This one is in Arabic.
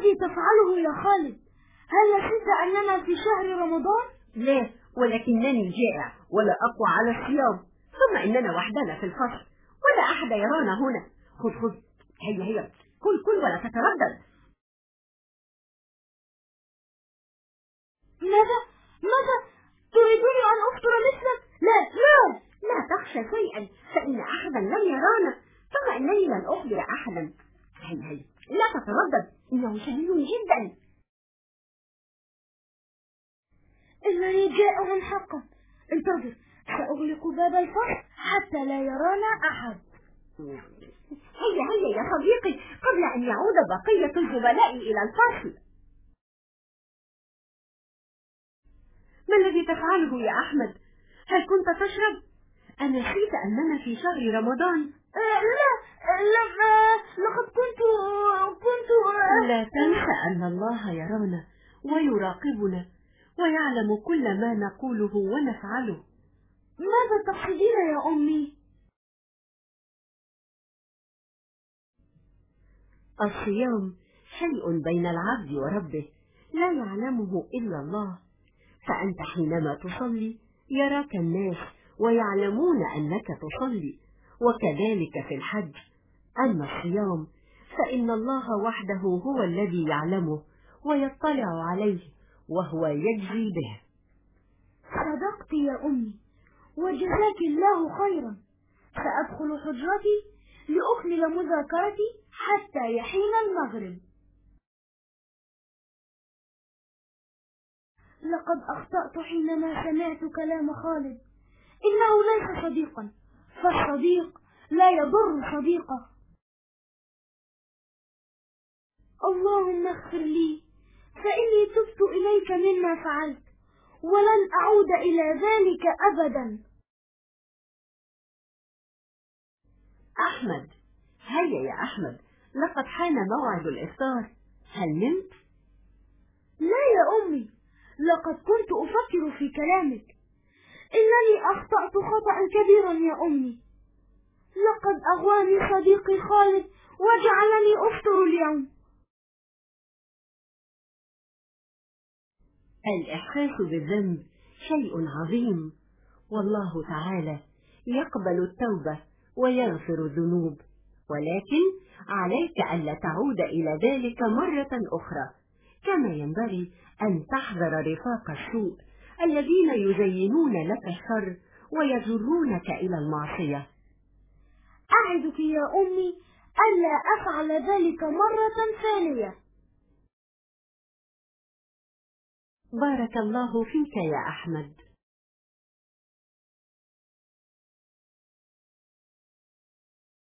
الذي تفعله يا خالد؟ هل نسيت أننا في شهر رمضان؟ لا ولكنني جائع ولا أقوى على الصيام. ثم إننا وحدنا في الفصل ولا أحد يرانا هنا. خذ خذ. هيا هيا. كل كل ولا تتردد. ماذا؟ ماذا؟ تريدني أن أفطر مثلك؟ لا لا. لا تخشى شيئا فإن أحدا لم يرانا. ثم إنني لن أخبر أحدا. هيا هيا. لا تتردد. إنه سهل جدا. إنني جائع حقا. انتظر. سأغلق باب الفصل حتى لا يرانا أحد. هيا هيا يا صديقي. قبل أن يعود بقية الزملاء إلى الفصل ما الذي تفعله يا أحمد؟ هل كنت تشرب؟ أنسيت أننا في شهر رمضان؟ آه لا لا آه لقد كنت كنت آه لا تنسى أن الله يرانا ويراقبنا ويعلم كل ما نقوله ونفعله ماذا تقصدين يا أمي؟ الصيام شيء بين العبد وربه لا يعلمه إلا الله فأنت حينما تصلي يراك الناس ويعلمون أنك تصلي. وكذلك في الحج. أما الصيام فإن الله وحده هو الذي يعلمه ويطلع عليه وهو يجزي به. صدقت يا أمي وجزاك الله خيرا. سأدخل حجرتي لأكمل مذاكرتي حتى يحين المغرب. لقد أخطأت حينما سمعت كلام خالد. إنه ليس صديقا. فالصديق لا يضر صديقه. اللهم اغفر لي فإني تبت إليك مما فعلت ولن أعود إلى ذلك أبدا. أحمد هيا يا أحمد لقد حان موعد الإفطار. هل نمت؟ لا يا أمي لقد كنت أفكر في كلامك. إنني أخطأت خطأ كبيرا يا أمي. لقد أغواني صديقي خالد وجعلني أفطر اليوم. الإحساس بالذنب شيء عظيم. والله تعالى يقبل التوبة ويغفر الذنوب. ولكن عليك ألا تعود إلى ذلك مرة أخرى. كما ينبغي أن تحذر رفاق السوء الذين يزينون لك الشر ويجرونك إلى المعصية. أعدك يا أمي ألا أفعل ذلك مرة ثانية. بارك الله فيك يا أحمد.